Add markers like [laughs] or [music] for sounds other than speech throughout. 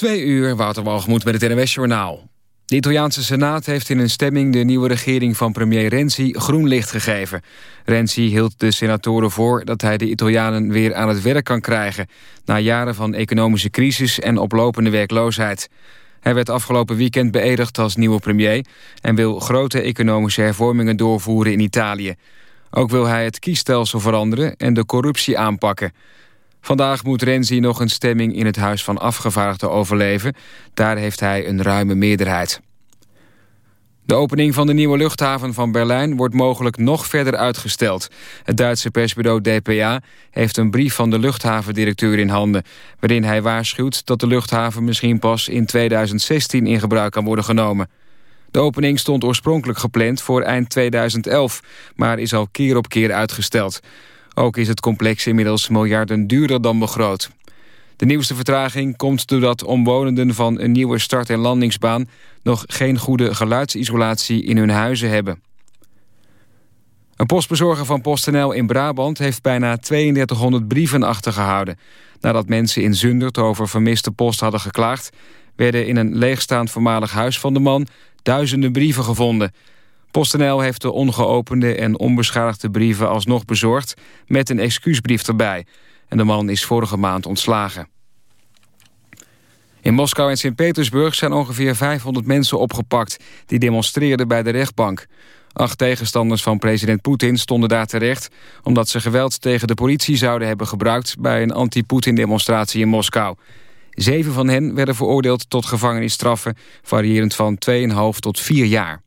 Twee uur, Wouter Walgemoed met het NWS Journaal. De Italiaanse Senaat heeft in een stemming de nieuwe regering van premier Renzi groen licht gegeven. Renzi hield de senatoren voor dat hij de Italianen weer aan het werk kan krijgen... na jaren van economische crisis en oplopende werkloosheid. Hij werd afgelopen weekend beëdigd als nieuwe premier... en wil grote economische hervormingen doorvoeren in Italië. Ook wil hij het kiesstelsel veranderen en de corruptie aanpakken... Vandaag moet Renzi nog een stemming in het Huis van Afgevaardigden overleven. Daar heeft hij een ruime meerderheid. De opening van de nieuwe luchthaven van Berlijn wordt mogelijk nog verder uitgesteld. Het Duitse persbureau DPA heeft een brief van de luchthavendirecteur in handen... waarin hij waarschuwt dat de luchthaven misschien pas in 2016 in gebruik kan worden genomen. De opening stond oorspronkelijk gepland voor eind 2011, maar is al keer op keer uitgesteld. Ook is het complex inmiddels miljarden duurder dan begroot. De nieuwste vertraging komt doordat omwonenden van een nieuwe start- en landingsbaan... nog geen goede geluidsisolatie in hun huizen hebben. Een postbezorger van PostNL in Brabant heeft bijna 3200 brieven achtergehouden. Nadat mensen in Zundert over vermiste post hadden geklaagd... werden in een leegstaand voormalig huis van de man duizenden brieven gevonden... PostNL heeft de ongeopende en onbeschadigde brieven alsnog bezorgd... met een excuusbrief erbij. En de man is vorige maand ontslagen. In Moskou en Sint-Petersburg zijn ongeveer 500 mensen opgepakt... die demonstreerden bij de rechtbank. Acht tegenstanders van president Poetin stonden daar terecht... omdat ze geweld tegen de politie zouden hebben gebruikt... bij een anti-Poetin-demonstratie in Moskou. Zeven van hen werden veroordeeld tot gevangenisstraffen... variërend van 2,5 tot 4 jaar.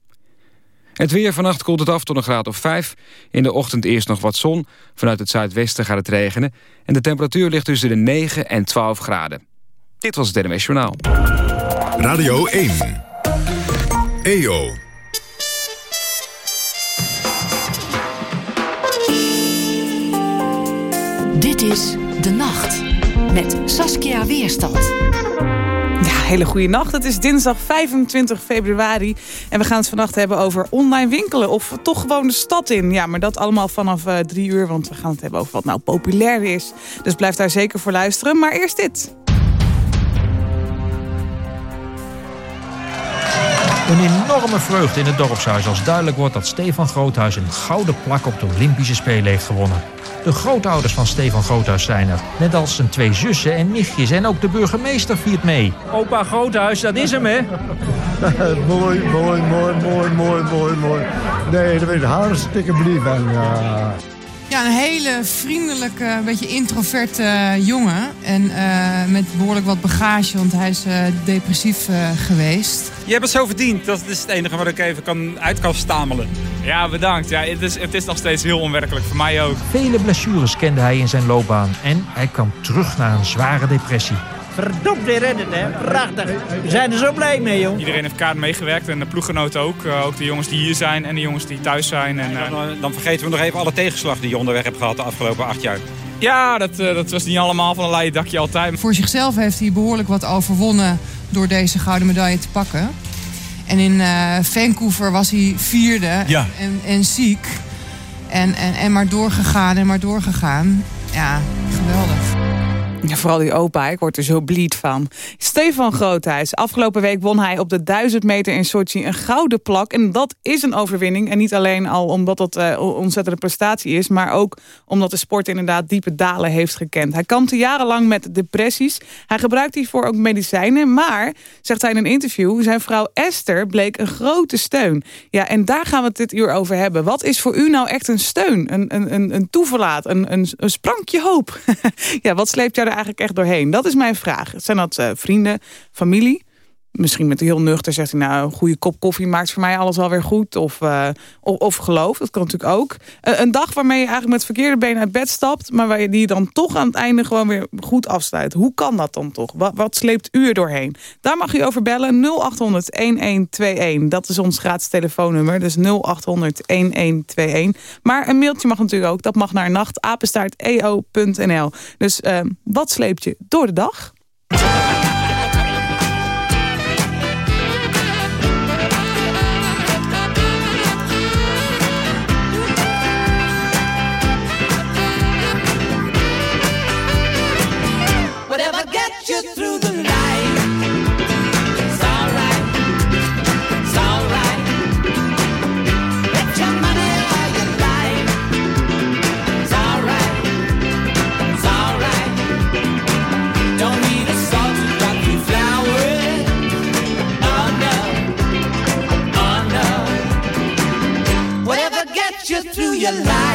Het weer vannacht koelt het af tot een graad of 5. In de ochtend eerst nog wat zon. Vanuit het zuidwesten gaat het regenen. En de temperatuur ligt tussen de 9 en 12 graden. Dit was het NMS Journaal. Radio 1. EO. Dit is De Nacht. Met Saskia Weerstand hele goede nacht. Het is dinsdag 25 februari. En we gaan het vannacht hebben over online winkelen. Of toch gewoon de stad in. Ja, maar dat allemaal vanaf uh, drie uur. Want we gaan het hebben over wat nou populair is. Dus blijf daar zeker voor luisteren. Maar eerst dit. Een enorme vreugde in het dorpshuis als duidelijk wordt dat Stefan Groothuis een gouden plak op de Olympische Spelen heeft gewonnen. De grootouders van Stefan Groothuis zijn er. Net als zijn twee zussen en nichtjes. En ook de burgemeester viert mee. Opa Groothuis, dat is hem, hè? [laughs] mooi, mooi, mooi, mooi, mooi, mooi, mooi. Nee, dat ben ik hartstikke blij van. Ja. Ja, een hele vriendelijke, een beetje introverte jongen. En uh, met behoorlijk wat bagage, want hij is uh, depressief uh, geweest. Je hebt het zo verdiend. Dat is het enige wat ik even kan, uit kan stamelen. Ja, bedankt. Ja, het, is, het is nog steeds heel onwerkelijk. Voor mij ook. Vele blessures kende hij in zijn loopbaan. En hij kwam terug naar een zware depressie. Verdomd weer redden, hè? Prachtig. We zijn er zo blij mee, joh. Iedereen heeft kaart meegewerkt en de ploeggenoten ook. Uh, ook de jongens die hier zijn en de jongens die thuis zijn. En, uh... dan, dan, vergeten we nog even alle tegenslag die je onderweg hebt gehad de afgelopen acht jaar. Ja, dat, uh, dat was niet allemaal van een leien dakje altijd. Voor zichzelf heeft hij behoorlijk wat overwonnen door deze gouden medaille te pakken. En in Vancouver was hij vierde ja. en, en ziek. En, en, en maar doorgegaan en maar doorgegaan. Ja, geweldig. Ja, vooral die opa, ik word er zo bleed van. Stefan Groothuis. Afgelopen week won hij op de 1000 meter in Sochi een gouden plak. En dat is een overwinning. En niet alleen al omdat dat uh, ontzettende prestatie is... maar ook omdat de sport inderdaad diepe dalen heeft gekend. Hij kampte jarenlang met depressies. Hij gebruikt hiervoor ook medicijnen. Maar, zegt hij in een interview... zijn vrouw Esther bleek een grote steun. Ja, en daar gaan we het dit uur over hebben. Wat is voor u nou echt een steun? Een, een, een, een toeverlaat? Een, een, een sprankje hoop? [laughs] ja, wat sleept jou eigenlijk echt doorheen? Dat is mijn vraag. Zijn dat uh, vrienden, familie? Misschien met heel nuchter zegt hij... nou, een goede kop koffie maakt voor mij alles alweer goed. Of, uh, of, of, geloof, dat kan natuurlijk ook. Uh, een dag waarmee je eigenlijk met verkeerde benen uit bed stapt... maar waar je die dan toch aan het einde gewoon weer goed afsluit. Hoe kan dat dan toch? Wat, wat sleept u er doorheen? Daar mag u over bellen. 0800-1121. Dat is ons gratis telefoonnummer. Dus 0800-1121. Maar een mailtje mag natuurlijk ook. Dat mag naar nachtapenstaarteo.nl. Dus uh, wat sleept je door de dag? realize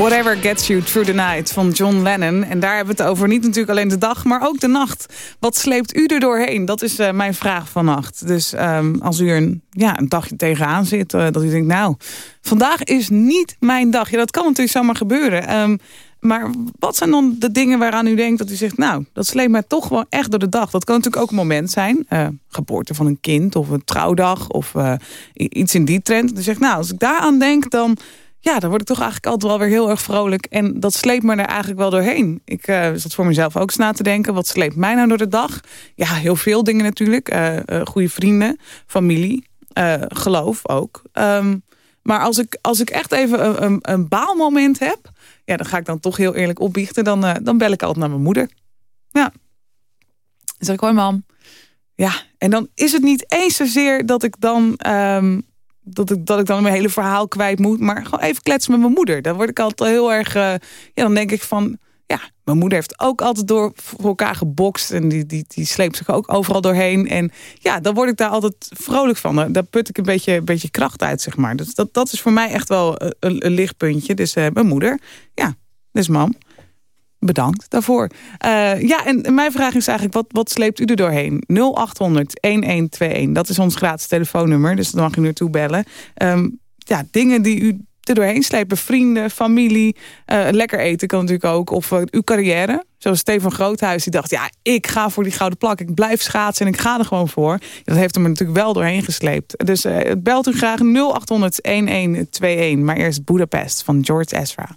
Whatever Gets You Through the Night van John Lennon. En daar hebben we het over niet natuurlijk alleen de dag, maar ook de nacht. Wat sleept u er doorheen? Dat is uh, mijn vraag vannacht. Dus um, als u er een, ja, een dagje tegenaan zit, uh, dat u denkt... nou, vandaag is niet mijn dag. Ja, dat kan natuurlijk zomaar gebeuren. Um, maar wat zijn dan de dingen waaraan u denkt dat u zegt... nou, dat sleept mij toch wel echt door de dag. Dat kan natuurlijk ook een moment zijn. Uh, geboorte van een kind of een trouwdag of iets in die trend. U zegt, nou, als ik daaraan denk, dan ja, dan word ik toch eigenlijk altijd wel weer heel erg vrolijk. En dat sleept me er eigenlijk wel doorheen. Ik uh, zat voor mezelf ook eens na te denken. Wat sleept mij nou door de dag? Ja, heel veel dingen natuurlijk. Uh, uh, goede vrienden, familie, geloof ook. Um, maar als ik, als ik echt even een, een, baalmoment heb... Ja, dan ga ik dan toch heel eerlijk opbiechten. Dan, dan bel ik altijd naar mijn moeder. Ja. Dan zeg ik, hoi mam. Ja, en dan is het niet eens zozeer dat ik dan... Um, dat ik, dat ik dan mijn hele verhaal kwijt moet. Maar gewoon even kletsen met mijn moeder. Dan word ik altijd heel erg... Uh, ja, dan denk ik van... Ja, mijn moeder heeft ook altijd door voor elkaar gebokst. En die, die, die sleept zich ook overal doorheen. En ja, dan word ik daar altijd vrolijk van. Daar put ik een beetje, een beetje kracht uit, zeg maar. Dus dat, dat is voor mij echt wel een, lichtpuntje. Dus uh, mijn moeder, ja, dus mam bedankt daarvoor. Uh, ja, en mijn vraag is eigenlijk, wat, wat sleept u er doorheen? 0800-1121, dat is ons gratis telefoonnummer. Dus dan mag u naartoe bellen. Um, ja, dingen die u er doorheen slepen. Vrienden, familie, uh, lekker eten kan natuurlijk ook. Of uh, uw carrière. Zoals Stefan Groothuis, die dacht... ja, ik ga voor die gouden plak. Ik blijf schaatsen en ik ga er gewoon voor. Dat heeft hem er natuurlijk wel doorheen gesleept. Dus belt u graag 0800-1121. Maar eerst Budapest van George Ezra.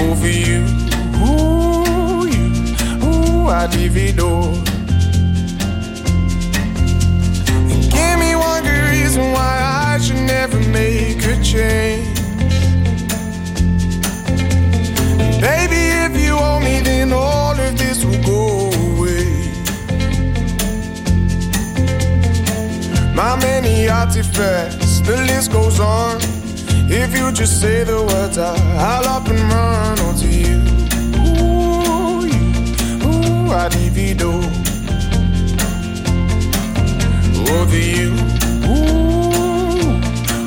over you. Ooh, you, ooh, I divido. Give me one good reason why I should never make a change. Baby, if you owe me, then all of this will go away. My many artifacts, the list goes on. If you just say the words, I, I'll up and run onto you. Ooh, you, ooh, I divido. Over you, ooh,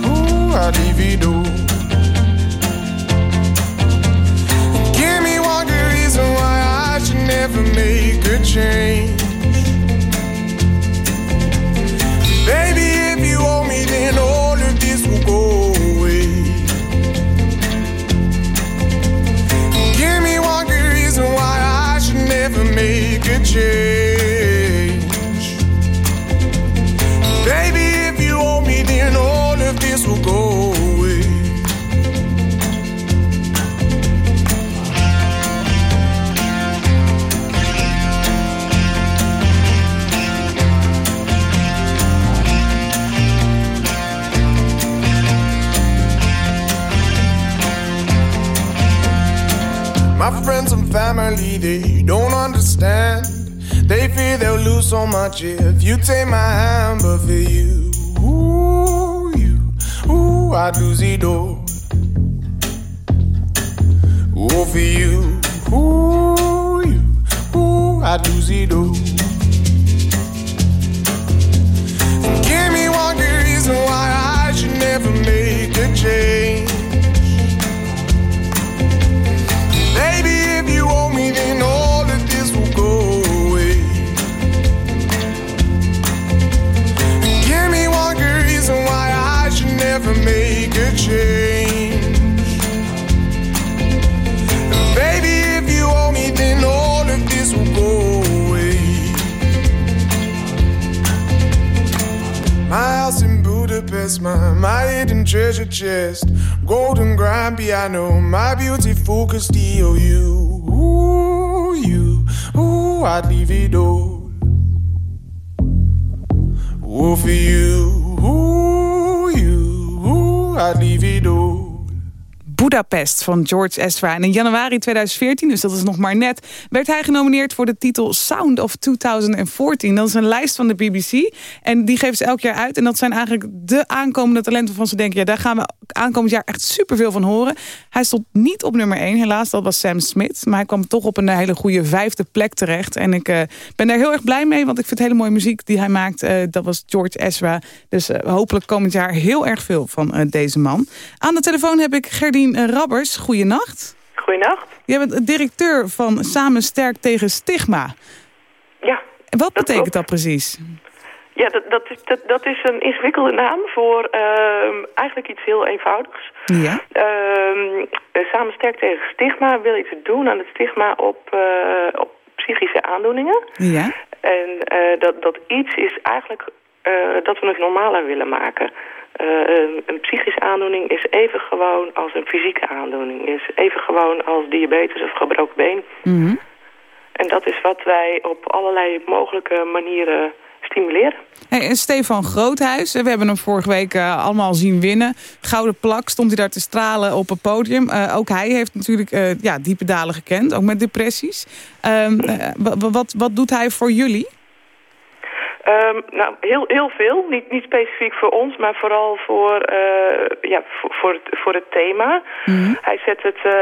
ooh, I divido. Give me one good reason why I should never make a change. Baby, if you owe me, then all of this will go understand. They fear they'll lose so much if you take my hand, but for you, ooh, you, ooh, I'd lose it all. Ooh, for you, ooh, you, ooh, I'd lose it all. Give me one good reason why I should never make a change. Baby, if you owe me, then all never make a change. And Baby, if you owe me, then all of this will go away. My house in Budapest, my, my hidden treasure chest, golden grand piano, my beautiful Castillo. You, you, I'd leave it all. Ooh, for you, I'd leave it all. Budapest van George Ezra. En in januari 2014, dus dat is nog maar net... werd hij genomineerd voor de titel Sound of 2014. Dat is een lijst van de BBC. En die geven ze elk jaar uit. En dat zijn eigenlijk de aankomende talenten waarvan ze denken... ja, daar gaan we aankomend jaar echt superveel van horen. Hij stond niet op nummer 1, helaas. Dat was Sam Smith. Maar hij kwam toch op een hele goede vijfde plek terecht. En ik uh, ben daar heel erg blij mee, want ik vind hele mooie muziek die hij maakt. Uh, dat was George Ezra. Dus uh, hopelijk komend jaar heel erg veel van deze man. Aan de telefoon heb ik Gerdien Rabbers. Goeienacht. Goeienacht. Jij bent directeur van Samen Sterk tegen Stigma. Ja. En wat betekent klopt. dat precies? Ja, dat, dat, is, dat, dat is een ingewikkelde naam voor uh, eigenlijk iets heel eenvoudigs. Ja. Uh, Samen Sterk tegen Stigma wil iets doen aan het stigma op, uh, op psychische aandoeningen. Ja. En uh, dat, dat iets is eigenlijk dat we het normaler willen maken. Uh, een, een, psychische aandoening is even gewoon als een fysieke aandoening. Is even gewoon als diabetes of gebroken been. Mm -hmm. En dat is wat wij op allerlei mogelijke manieren stimuleren. Hey, en Stefan Groothuis, we hebben hem vorige week uh, allemaal zien winnen. Gouden plak, stond hij daar te stralen op het podium. Uh, ook hij heeft natuurlijk ja, diepe dalen gekend, ook met depressies. Um, wat, wat doet hij voor jullie? Um, nou, heel, heel veel. Niet, niet specifiek voor ons, maar vooral voor, uh, ja, voor, voor, het, voor het thema. Mm -hmm. Hij zet het... Uh,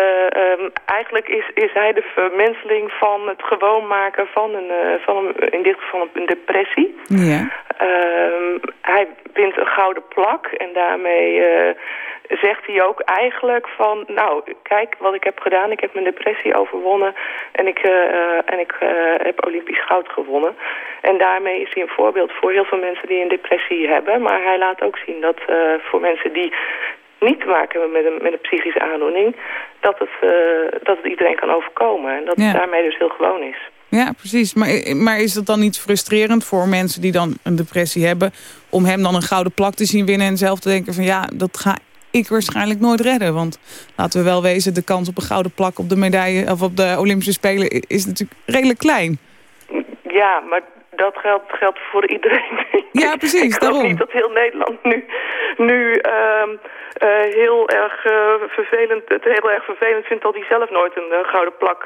um, eigenlijk is, is hij de vermenseling van het gewoon maken van een, uh, van een in dit geval een depressie. Ja. Um, hij wint een gouden plak en daarmee zegt hij ook eigenlijk van... nou, kijk wat ik heb gedaan. Ik heb mijn depressie overwonnen en ik, uh, en ik uh, heb Olympisch goud gewonnen. En daarmee is hij een voorbeeld voor heel veel mensen die een depressie hebben. Maar hij laat ook zien dat uh, voor mensen die niet te maken hebben met een, met een psychische aandoening... dat het, dat het iedereen kan overkomen. En dat ja. het daarmee dus heel gewoon is. Ja, precies. Maar, maar is dat dan niet frustrerend voor mensen die dan een depressie hebben... om hem dan een gouden plak te zien winnen en zelf te denken van... ja, dat ga ik waarschijnlijk nooit redden. Want laten we wel wezen, de kans op een gouden plak op de medaille of op de Olympische Spelen is natuurlijk redelijk klein. Ja, maar dat geldt, geldt voor iedereen. Ja, [laughs] precies, ik daarom. Niet dat heel Nederland nu, nu uh, uh, heel erg uh, vervelend, het heel erg vervelend vindt dat hij zelf nooit een uh, gouden plak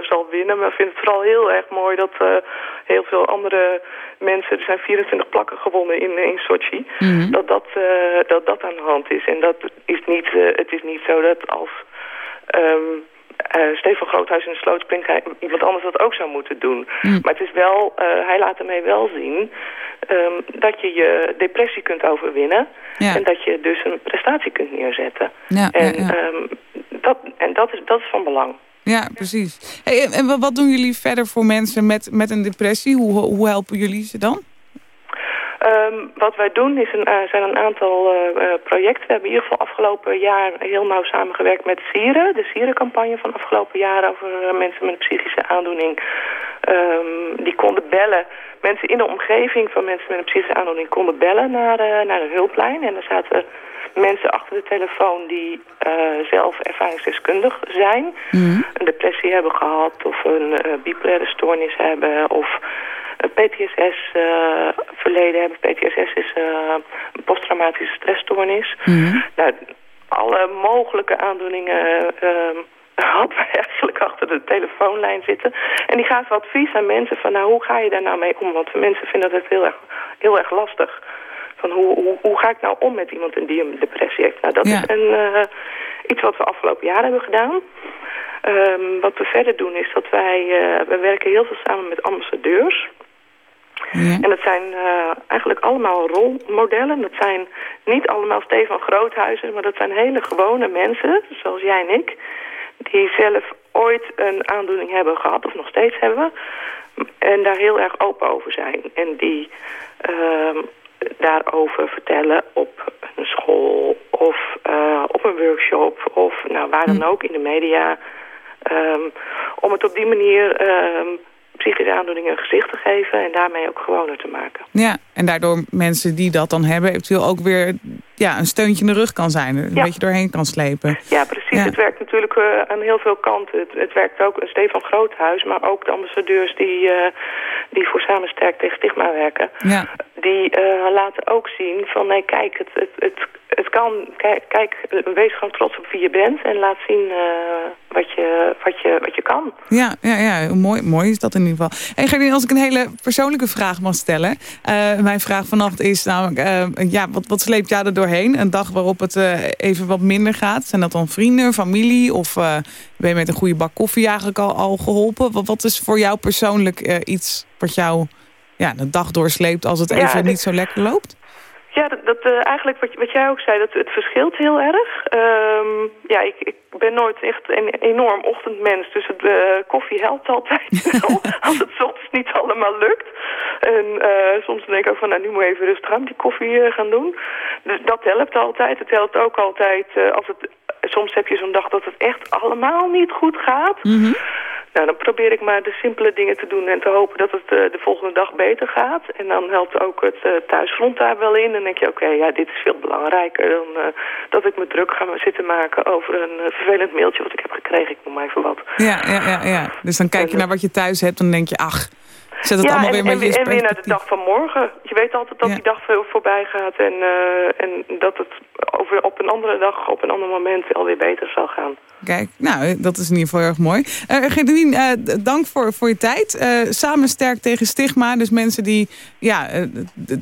zal winnen. Maar ik vind het vooral heel erg mooi dat heel veel andere mensen, er zijn 24 plakken gewonnen in, in Sochi, mm -hmm. dat, dat, dat dat aan de hand is. En dat is niet, het is niet zo dat als... Um, uh, Stefan Groothuis in de sloot springt, hij, iemand anders dat ook zou moeten doen. Mm. Maar het is wel, uh, hij laat ermee wel zien um, dat je je depressie kunt overwinnen. Ja. En dat je dus een prestatie kunt neerzetten. Ja, en ja. Um, dat, en dat, is, dat is van belang. Ja, precies. Hey, en wat doen jullie verder voor mensen met, met een depressie? Hoe, hoe helpen jullie ze dan? Um, wat wij doen is een, uh, zijn een aantal uh, projecten. We hebben in ieder geval afgelopen jaar heel nauw samengewerkt met Sieren. De Sieren-campagne van afgelopen jaar over mensen met een psychische aandoening. Um, die konden bellen. Mensen in de omgeving van mensen met een psychische aandoening konden bellen naar, naar een hulplijn. En er zaten mensen achter de telefoon die zelf ervaringsdeskundig zijn. Mm. Een depressie hebben gehad of een bipolaire stoornis hebben of PTSS-verleden uh, hebben. PTSS is uh, een posttraumatische stressstoornis. Mm -hmm. Nou, alle mogelijke aandoeningen [laughs] uh, had eigenlijk achter de telefoonlijn zitten. En die gaven advies aan mensen van, nou, hoe ga je daar nou mee om? Want mensen vinden dat heel erg, heel erg lastig. Van hoe, hoe, hoe ga ik nou om met iemand die een depressie heeft? Nou, dat is een, uh, iets wat we afgelopen jaar hebben gedaan. Um, wat we verder doen is dat wij, uh, we werken heel veel samen met ambassadeurs. Ja. En dat zijn uh, eigenlijk allemaal rolmodellen. Dat zijn niet allemaal Stefan Groothuizen, maar dat zijn hele gewone mensen, zoals jij en ik, die zelf ooit een aandoening hebben gehad, of nog steeds hebben, en daar heel erg open over zijn. En die uh, daarover vertellen op een school of uh, op een workshop of nou, waar dan ook in de media. Um, om het op die manier um, psychische aandoeningen een gezicht te geven en daarmee ook gewoner te maken. Ja, en daardoor mensen die dat dan hebben eventueel ook weer ja, een steuntje in de rug kan zijn. Een beetje doorheen kan slepen. Ja, precies. Het werkt natuurlijk uh, aan heel veel kanten. Het, het, werkt ook een Stefan Groothuis, maar ook de ambassadeurs die, uh, die voor Samen Sterk tegen Stigma werken. Ja. Die uh, laten ook zien van nee, kijk, het, het, het, het kan, kijk, kijk, wees gewoon trots op wie je bent en laat zien wat, je, wat, je, wat je kan. Ja, ja, ja mooi, mooi is dat in ieder geval. En Gerlin, als ik een hele persoonlijke vraag mag stellen. Mijn vraag vannacht is namelijk, ja, wat, wat sleept jou er doorheen? Een dag waarop het even wat minder gaat. Zijn dat dan vrienden, familie of ben je met een goede bak koffie eigenlijk al, al geholpen? Wat, wat is voor jou persoonlijk iets wat jou ja, de dag doorsleept als het even niet zo lekker loopt? Ja, dat, dat uh, eigenlijk wat, wat jij ook zei, dat het verschilt heel erg. Um, ja, ik, ik ben nooit echt een enorm ochtendmens, dus het, uh, koffie helpt altijd [laughs] wel, als het soms niet allemaal lukt. En uh, soms denk ik ook van, nou nu moet ik even rustig aan die koffie gaan doen. Dus dat helpt altijd. Het helpt ook altijd als het, soms heb je zo'n dag dat het echt allemaal niet goed gaat. Mm. Nou, dan probeer ik maar de simpele dingen te doen en te hopen dat het uh, de volgende dag beter gaat. En dan helpt ook het uh, thuisfront daar wel in. Dan denk je, oké, okay, ja, dit is veel belangrijker dan uh, dat ik me druk ga zitten maken over een vervelend mailtje wat ik heb gekregen. Ik noem maar even wat. Ja, ja, ja, ja. Dus dan kijk je naar wat je thuis hebt en dan denk je, ach, Zet het ja, allemaal en, weer een en, en weer naar de dag van morgen. Je weet altijd dat ja. die dag voorbij gaat en, uh, en dat het over, op een andere dag, op een ander moment alweer beter zal gaan. Kijk, nou, dat is in ieder geval erg mooi. Uh, uh, dank voor, voor je tijd. Uh, samen sterk tegen stigma. Dus mensen die ja,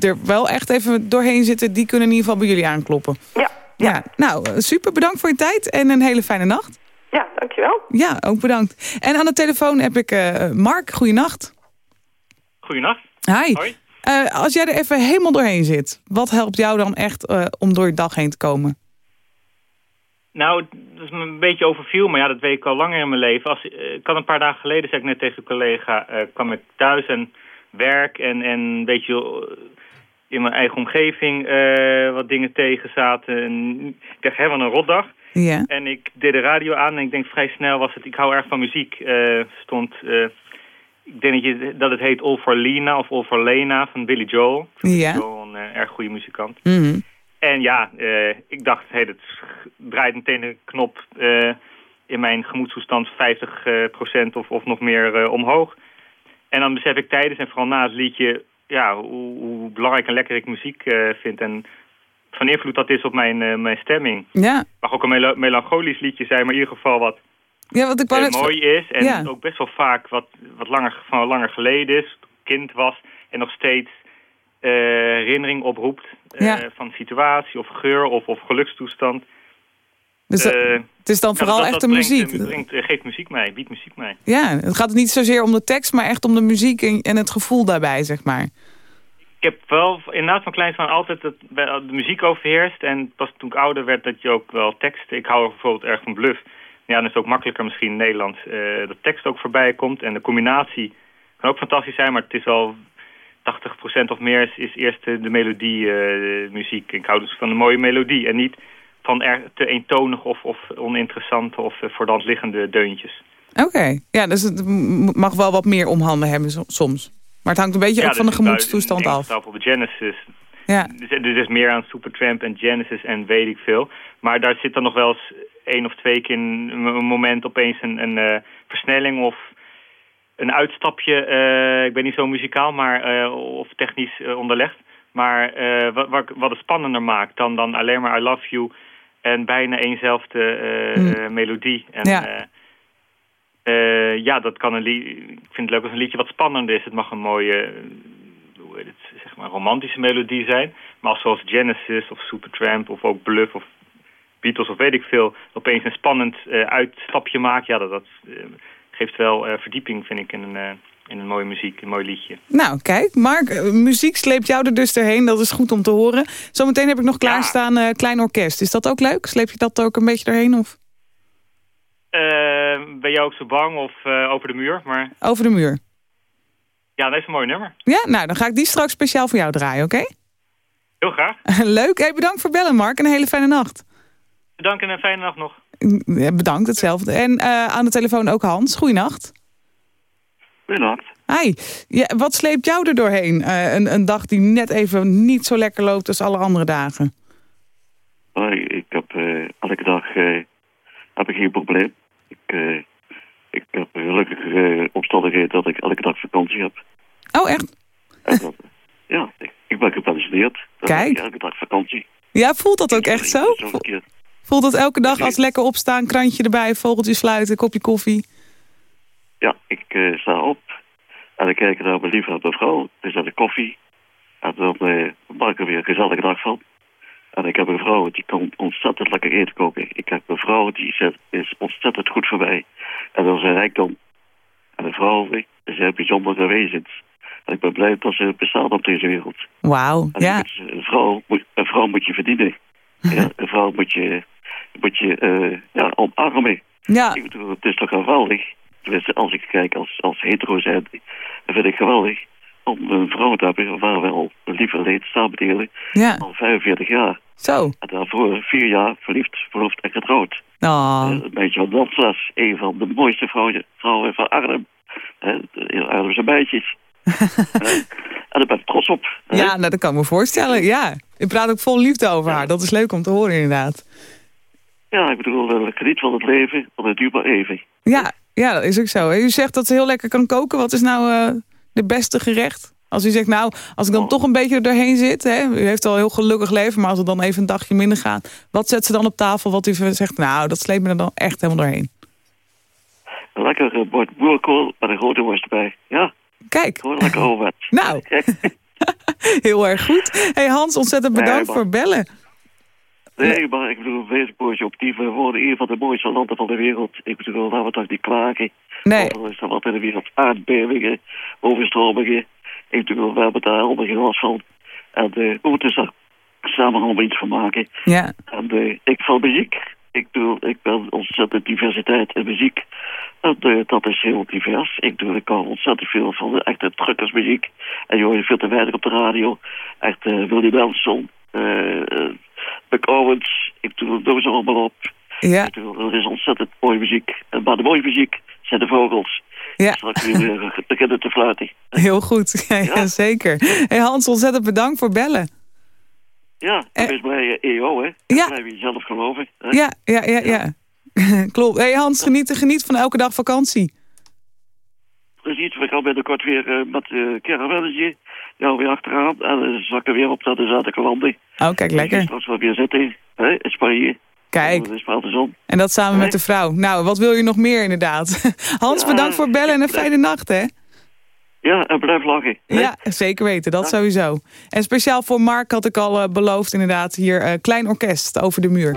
er wel echt even doorheen zitten... die kunnen in ieder geval bij jullie aankloppen. Ja. ja. ja nou, super bedankt voor je tijd en een hele fijne nacht. Ja, dankjewel. Ja, ook bedankt. En aan de telefoon heb ik Mark. Goeienacht. Goeienacht. Hi. Hoi. Uh, als jij er even helemaal doorheen zit, wat helpt jou dan echt uh, om door je dag heen te komen? Nou, dat is me een beetje overviel, maar ja, dat weet ik al langer in mijn leven. Als, uh, ik had een paar dagen geleden, zei ik net tegen een collega, kwam ik thuis en werk en, en een beetje in mijn eigen omgeving wat dingen tegen zaten. En ik dacht, helemaal een rotdag. Ja. En ik deed de radio aan en ik denk vrij snel was het, ik hou erg van muziek, stond ik denk dat, je, dat het heet All for Lena of All for Lena van Billy Joel. Ja. Billy Joel, een uh, erg goede muzikant. Mm -hmm. En ja, uh, ik dacht, hey, dat draait meteen een knop uh, in mijn gemoedstoestand 50% of, of nog meer omhoog. En dan besef ik tijdens en vooral na het liedje ja, hoe, hoe belangrijk en lekker ik muziek vind. En van invloed dat is op mijn, mijn stemming. Ja. mag ook een mel melancholisch liedje zijn, maar in ieder geval wat ja, wat ik mooi is. En ja. ook best wel vaak wat, wat langer, van langer geleden is. Kind was en nog steeds uh, herinnering oproept. Uh, ja. Van situatie of geur of, of gelukstoestand. Dus dat, het is dan vooral dat, echt dat de brengt, muziek? Brengt, geeft muziek mee, biedt muziek mee. Ja, het gaat niet zozeer om de tekst, maar echt om de muziek en, en het gevoel daarbij, zeg maar. Ik heb wel inderdaad van kleins van altijd dat de muziek overheerst. En pas toen ik ouder werd dat je ook wel tekst... Ik hou bijvoorbeeld erg van bluff. Ja, dan is het ook makkelijker misschien in Nederlands uh, dat tekst ook voorbij komt. En de combinatie kan ook fantastisch zijn, maar het is al 80% of meer is, is eerst de, de melodie uh, muziek. Ik hou dus van een mooie melodie en niet van er te eentonig of, of oninteressant of uh, voor de hand liggende deuntjes. Oké, okay. ja, dus het mag wel wat meer om handen hebben soms. Maar het hangt een beetje ja, ook van de gemoedstoestand af. op de Genesis. Ja. Dus er is meer aan Supertramp en Genesis en weet ik veel. Maar daar zit dan nog wel eens één of twee keer een, een moment opeens een, een uh, versnelling of een uitstapje. Uh, ik ben niet zo muzikaal maar, uh, of technisch onderlegd. Maar wat, wat, wat het spannender maakt dan, dan alleen maar I Love You en bijna eenzelfde mm. melodie. En, ja. Eh, ja, dat kan een lied. Ik vind het leuk als een liedje wat spannender is. Het mag een mooie, eh, hoe heet het, zeg maar, romantische melodie zijn. Maar als zoals Genesis of Supertramp of ook Bluff of Beatles of weet ik veel... opeens een spannend eh, uitstapje maakt, ja, dat, dat eh, geeft wel eh, verdieping, vind ik, in een, in een mooie muziek, een mooi liedje. Nou, kijk, Mark, muziek sleept jou er dus doorheen. Dat is goed om te horen. Zometeen heb ik nog klaarstaan eh, Klein Orkest. Is dat ook leuk? Sleep je dat ook een beetje doorheen? Of? Ben jij ook zo bang of over de muur? Maar Over de muur. ja, dat is een mooi nummer. Ja, nou, dan ga ik die straks speciaal voor jou draaien, oké? Heel graag. [laughs] leuk. Hey, bedankt voor bellen, Mark. En een hele fijne nacht. Bedankt en een fijne nacht nog. Ja, bedankt, hetzelfde. En eh, aan de telefoon ook Hans. Goeienacht. Goedenacht. Hi. Ja, wat sleept jou er doorheen? Eh, een, een dag die net even niet zo lekker loopt als alle andere dagen. Hoi, ik heb eh, elke dag eh, heb ik geen probleem. Ik, eh, ik heb gelukkig eh, omstandigheden dat ik elke dag vakantie heb. Oh, echt? Dat, ja, ik, ik ben gepensioneerd. Kijk. elke dag vakantie. Ja, voelt dat ook echt zo? Zo een keer. Voelt dat elke dag als lekker opstaan, krantje erbij, vogeltje sluiten, kopje koffie? Ja, ik eh, sta op en dan kijk ik naar mijn lieve mevrouw. Dan zet ik koffie. En dan eh maak ik er weer een gezellige dag van. En ik heb een vrouw die kan ontzettend lekker eten koken. Ik heb een vrouw die zet, is ontzettend goed voor mij. En dat is een rijkdom. En een vrouw is een bijzondere wezens. En ik ben blij dat ze bestaan op deze wereld. Wauw, ja. dus een, vrouw, moet- een vrouw moet je verdienen. [laughs] ja, een vrouw moet je, moet je eh, ja, omarmen. Ja. Ik bedoel, het is toch geweldig. Tenminste, als ik kijk als, als hetero zijn, dan vind ik geweldig om een vrouw te hebben waar we al een lieve leed samen delen. Ja. Al 45 jaar. Zo. En daarvoor vier jaar verliefd, verloofd en getrouwd. Oh. Eh, Een beetje van Danslas, een van de mooiste vrouwen, vrouwen van Arnhem. Eh, de Arnhemse meisjes. [laughs] Eh, en daar ben ik trots op. Ja, nou, dat kan ik me voorstellen. Ja. Je praat ook vol liefde over haar. Dat is leuk om te horen, inderdaad. Ja, ik bedoel, eh, geniet van het leven, want het duurt maar even. Ja, ja, dat is ook zo. U zegt dat ze heel lekker kan koken. Wat is nou eh, de beste gerecht? Als u zegt, nou, als ik dan toch een beetje er doorheen zit... Hè, u heeft al een heel gelukkig leven, maar als het dan even een dagje minder gaat... wat zet ze dan op tafel wat u zegt, nou, dat sleept me er dan echt helemaal doorheen? Een lekker eh, bord boerenkool met een grote worst erbij. Ja. Kijk. Gewoon lekker overwet. [laughs] Nou, [laughs] heel erg goed. hey Hans, ontzettend Nee, bedankt maar- voor bellen. Nee, maar ik bedoel, wees positief. We worden een van de mooiste landen van de wereld. Ik bedoel, laten we toch niet klagen. Nee. Overal is er wat in de wereld. Aardbevingen, overstromingen. Ik bedoel, we hebben daar allemaal geen last van. En eh, we moeten er samen allemaal iets van maken. Ja. En eh, ik van muziek. Ik bedoel, ik ben ontzettend diversiteit in muziek. En eh, dat is heel divers. Ik bedoel, ik kan ontzettend veel van de echte truckersmuziek. En je hoort je veel te weinig op de radio. Echt eh Willie Nelson, eh eh, Buck Owens. Ik bedoel, noem ze allemaal op. Ja. Dat is ontzettend mooie muziek. En maar de mooie muziek zijn de vogels. Ja. Straks weer eh, [laughs] beginnen te fluiten. Heel goed, [laughs] ja, ja, zeker. Hey Hans, ontzettend bedankt voor bellen. Ja, dat is bij eh, EO, hè. Ja. Blijf je zelf geloven. hè. Ja, ja, ja, ja. [laughs] Klopt. Hey Hans, geniet, geniet van elke dag vakantie. Precies, we gaan binnenkort weer eh, met uh, caravannetje. Ja, weer achteraan. En dan zakken we weer op naar de zuidelijke landen. Oh, kijk, lekker. Straks wel weer zitten, hè, in Spanje. Kijk. En dat samen met de vrouw. Nou, wat wil je nog meer inderdaad? [laughs] Hans, Ja, bedankt voor het bellen en een fijne nacht, hè? Ja, en blijf lachen. hè. Ja, zeker weten. Dat sowieso. En speciaal voor Mark had ik al eh, beloofd inderdaad hier eh, Klein Orkest over de muur.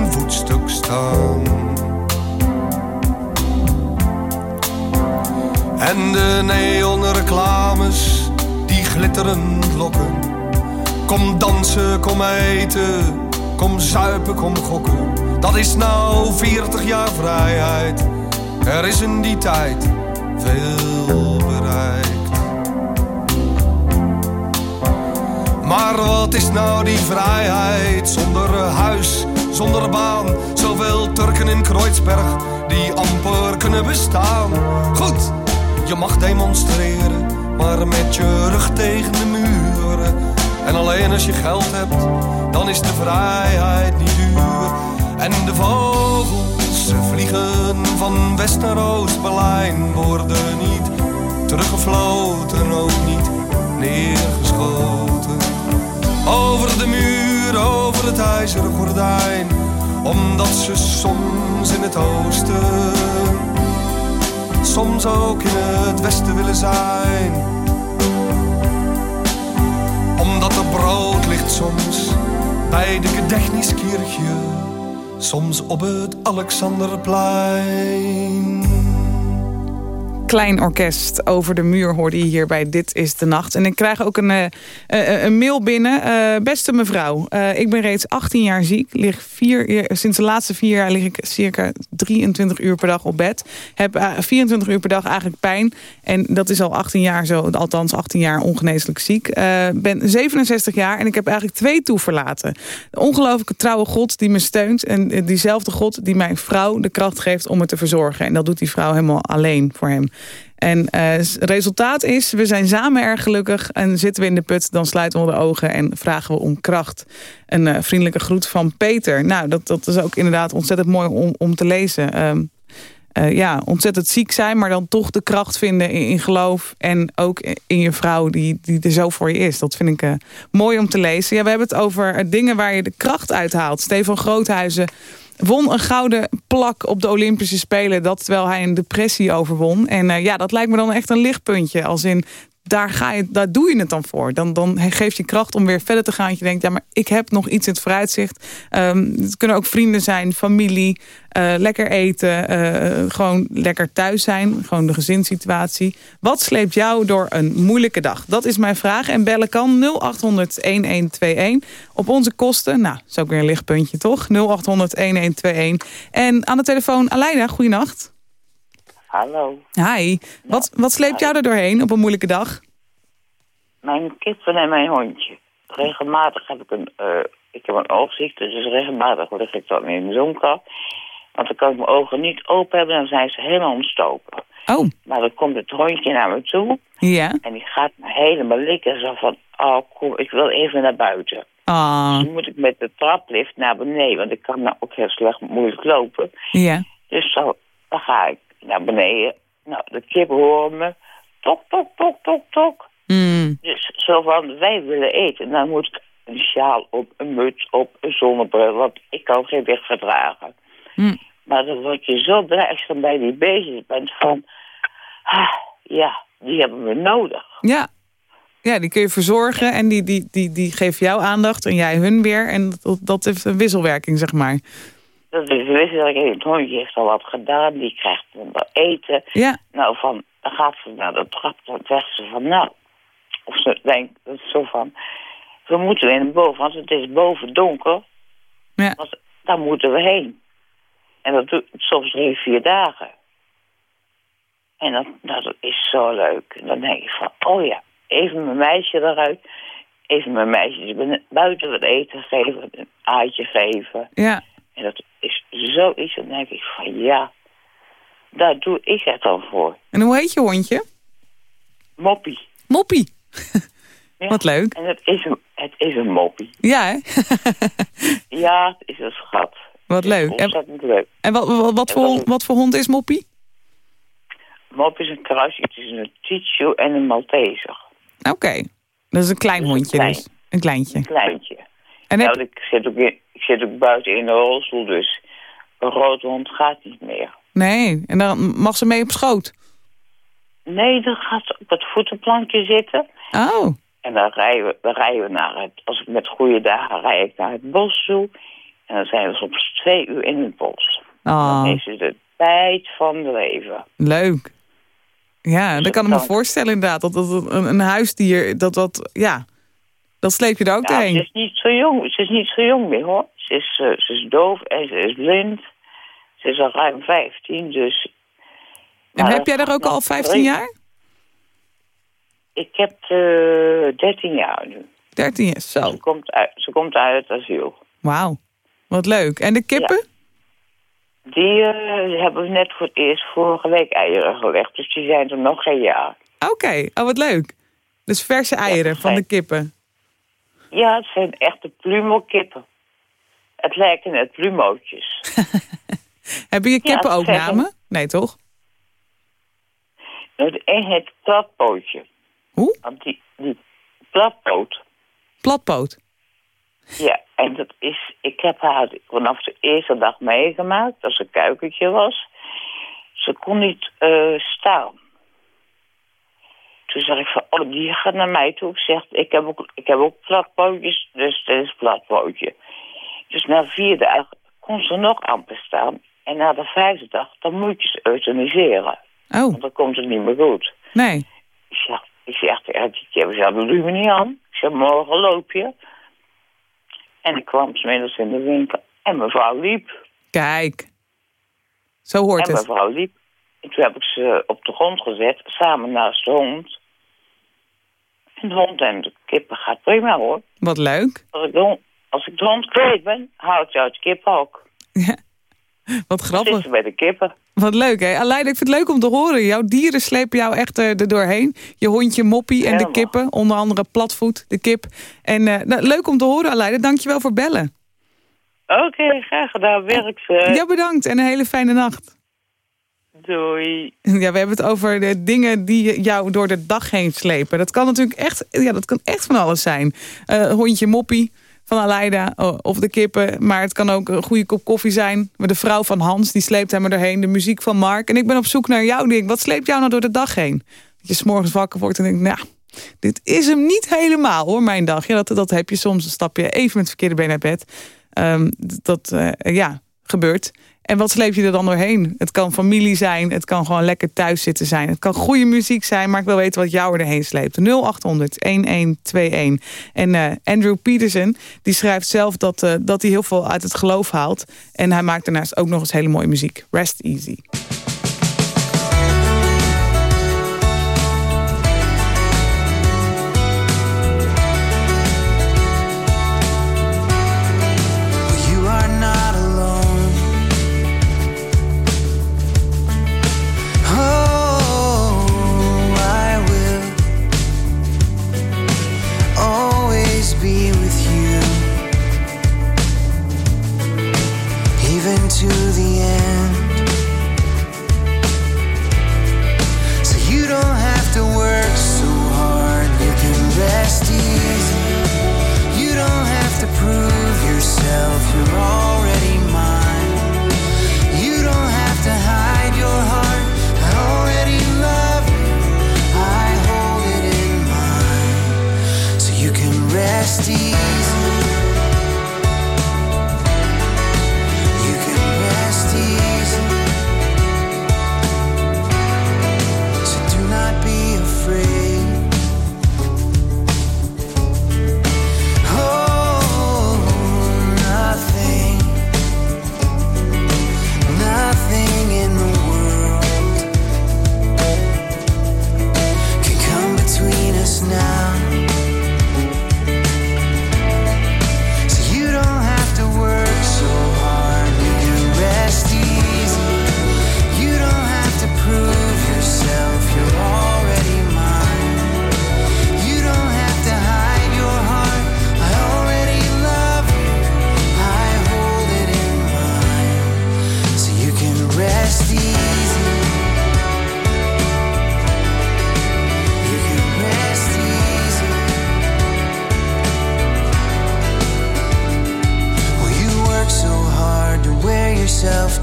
voetstuk staan. En de neonreclames die glitterend lokken. Kom dansen, kom eten, kom zuipen, kom gokken. Dat is nou 40 jaar vrijheid. Er is in die tijd veel bereikt. Maar wat is nou die vrijheid zonder huis, zonder baan? Zoveel Turken in Kreuzberg die amper kunnen bestaan. Goed, je mag demonstreren, maar met je rug tegen de muren. En alleen als je geld hebt, dan is de vrijheid niet duur. En de vogels vliegen van West naar Oost-Berlijn, worden niet teruggefloten, ook niet neergeschoten. Over de muur, over het ijzeren gordijn. Omdat ze soms in het oosten, soms ook in het westen willen zijn. Omdat er brood ligt soms bij de Gedächtniskirche, soms op het Alexanderplein klein orkest over de muur hoorde je hier bij Dit is de Nacht. En ik krijg ook een, uh, een mail binnen. Beste mevrouw, ik ben reeds 18 jaar ziek. Lig vier, sinds de laatste vier jaar lig ik circa 23 uur per dag op bed. Heb 24 uur per dag eigenlijk pijn. En dat is al 18 jaar zo, althans 18 jaar ongeneeslijk ziek. ben 67 jaar en ik heb eigenlijk twee toeverlaten. De ongelooflijke trouwe God die me steunt. En diezelfde God die mijn vrouw de kracht geeft om me te verzorgen. En dat doet die vrouw helemaal alleen voor hem. En het uh, resultaat is, we zijn samen erg gelukkig. En zitten we in de put, dan sluiten we de ogen en vragen we om kracht. Een uh, vriendelijke groet van Peter. Nou, dat, dat is ook inderdaad ontzettend mooi om, om te lezen. Um, uh, ja, ontzettend ziek zijn, maar dan toch de kracht vinden in, geloof. En ook in je vrouw die, die er zo voor je is. Dat vind ik mooi om te lezen. Ja, we hebben het over dingen waar je de kracht uithaalt. Stefan Groothuizen won een gouden plak op de Olympische Spelen. Dat terwijl hij een depressie overwon. En uh, ja, dat lijkt me dan echt een lichtpuntje. Als in, daar, ga je, daar doe je het dan voor. Dan, dan geeft je kracht om weer verder te gaan. Dat je denkt, ja, maar ik heb nog iets in het vooruitzicht. Um, het kunnen ook vrienden zijn, familie. Uh, lekker eten, uh, gewoon lekker thuis zijn. Gewoon de gezinssituatie. Wat sleept jou door een moeilijke dag? Dat is mijn vraag. En bellen kan 0800-1121. Op onze kosten, nou, is ook weer een lichtpuntje, toch? 0800-1121. En aan de telefoon, Aleida, goeienacht. Hallo. Hi. Wat, wat sleept jou er doorheen op een moeilijke dag? Mijn kippen en mijn hondje. Regelmatig heb ik een... Uh, ik heb een oogziekte, dus regelmatig lig ik dan in de donker. Want dan kan ik mijn ogen niet open hebben, dan zijn ze helemaal ontstoken. Oh. Maar dan komt het hondje naar me toe. Ja. En die gaat me helemaal likken. Zo van, oh kom, ik wil even naar buiten. Ah. Dus dan moet ik met de traplift naar beneden, want ik kan nou ook heel slecht moeilijk lopen. Ja. Dus zo, dan ga ik naar beneden. Nou, de kippen horen me. Tok, tok, tok, tok, tok. Mm. Dus zo van, wij willen eten. Dan moet ik een sjaal op, een muts op, een zonnebril. Want ik kan geen weg verdragen. Mm. Maar dan word je zo blij als je dan bij die beestjes bent van... Ah, ja, die hebben we nodig. Ja. Ja, die kun je verzorgen en die, die, die, die geven jou aandacht en jij hun weer. En dat, dat heeft een wisselwerking, zeg maar. Dat is wisselwerking. Het hondje heeft al wat gedaan, die krijgt wat eten. Ja. Nou, van, dan gaat ze naar de trap, dan zegt ze van, nou... Of ze denkt, dat zo van... We moeten weer naar boven, want het is boven donker. Ja. Want daar moeten we heen. En dat doet soms drie, vier dagen. En dat, dat is zo leuk. En dan denk ik van, oh ja, even mijn meisje eruit. Even mijn meisje buiten wat eten geven, een aaitje geven. Ja. En dat is zoiets, dan denk ik van, ja, daar doe ik het dan voor. En hoe heet je hondje? Moppie. Moppie. Ja. Wat leuk. En het is een, het is een moppie. Ja, hè? [laughs] Ja, het is een schat. Wat leuk. En, Ontzettend leuk. en wat, wat, wat, voor, wat voor hond is Moppie? Moppie is een kruis, het is een Tichu en een Malteser. Oké. Dat is een klein hondje klein. dus. Een kleintje. Een kleintje. En heb- ik, zit ook in, ik zit ook buiten in de rolstoel, dus een grote hond gaat niet meer. Nee, en dan mag ze mee op schoot. Nee, dan gaat ze op het voetenplankje zitten. Oh. En dan rijden we, dan rijden we naar het... Als ik met goede dagen rijd ik naar het bos toe. En dan zijn we soms twee uur in het bos. Ah, Dan is het de tijd van de leven. leuk. Ja, dat kan ik me voorstellen inderdaad. Dat, dat een, een huisdier, dat dat, ja, dat sleep je er ook Ja, doorheen. ze is niet zo jong. Ze is niet zo jong meer, hoor. Ze is, eh, ze is doof en ze is blind. Ze is al ruim 15, dus... En heb jij dat er ook al nog 15 drie- jaar? Ik heb eh 13 jaar nu. 13 jaar, zo. Ze komt uit, ze komt uit het asiel. Wauw, wat leuk. En de kippen? Die eh, hebben we net voor het eerst vorige week eieren gelegd. Dus die zijn er nog geen jaar. Oké, oh wat leuk. Dus verse eieren van de kippen. Ja, het zijn echte plumelkippen. Het lijken net plumootjes. [laughs] Hebben je Ja, kippen ook namen? Nee, toch? Nou, De een heet platpootje. Hoe? Want die, die platpoot, Platpoot. ja, en dat is... Ik heb haar vanaf de eerste dag meegemaakt, als ze een kuikentje was. Ze kon niet eh, staan. Toen zeg ik van, oh, die gaat naar mij toe. Ik zeg, ik heb ook, ik heb ook platpootjes, dus dit is platpootje. Dus na vier dagen kon ze nog amper staan. En na de vijfde dag, dan moet je ze euthaniseren. Oh. Want dan komt het niet meer goed. Nee. Ik zeg, ik zeg tegen die kippen, ja, dat doe je me niet aan. Ik zeg, morgen loop je. En ik kwam smiddags in de winkel en mevrouw liep. Kijk. Zo hoort en het. mevrouw liep. En toen heb ik ze op de grond gezet, samen naast de hond. De hond en de kippen gaat prima hoor. Wat leuk. Als ik de hond, als ik de hond kwijt ben, hou ik ze uit de kippen ook. Wat grappig. Zitten bij de kippen. Wat leuk, hè? Ik vind het leuk om te horen. Jouw dieren slepen jou echt eh, er doorheen. Je hondje Moppie en de kippen. Onder andere Platvoet, de kip. En eh, nou, leuk om te horen, Aleida. Dankjewel voor bellen. Oké, graag gedaan. Werk ze. Ja, bedankt. En een hele fijne nacht. Doei. Ja, we hebben het over de dingen die jou door de dag heen slepen. Dat kan natuurlijk echt, ja, dat kan echt van alles zijn. Eh, hondje Moppie van Aleida of de kippen. Maar het kan ook een goede kop koffie zijn. De vrouw van Hans, die sleept hem erheen. De muziek van Mark. En ik ben op zoek naar jouw ding. Wat sleept jou nou door de dag heen? Dat je s'morgens wakker wordt en denkt, nou, dit is hem niet helemaal hoor, mijn dag. Ja, dat, dat heb je soms. Dan stap je even met het verkeerde been naar bed. Ehm, dat, eh, ja, gebeurt. En wat sleep je er dan doorheen? Het kan familie zijn, het kan gewoon lekker thuis zitten zijn. Het kan goede muziek zijn, maar ik wil weten wat jou erheen sleept. 0800-1121. En eh, Andrew Peterson, die schrijft zelf dat, eh, dat hij heel veel uit het geloof haalt. En hij maakt daarnaast ook nog eens hele mooie muziek. Rest easy.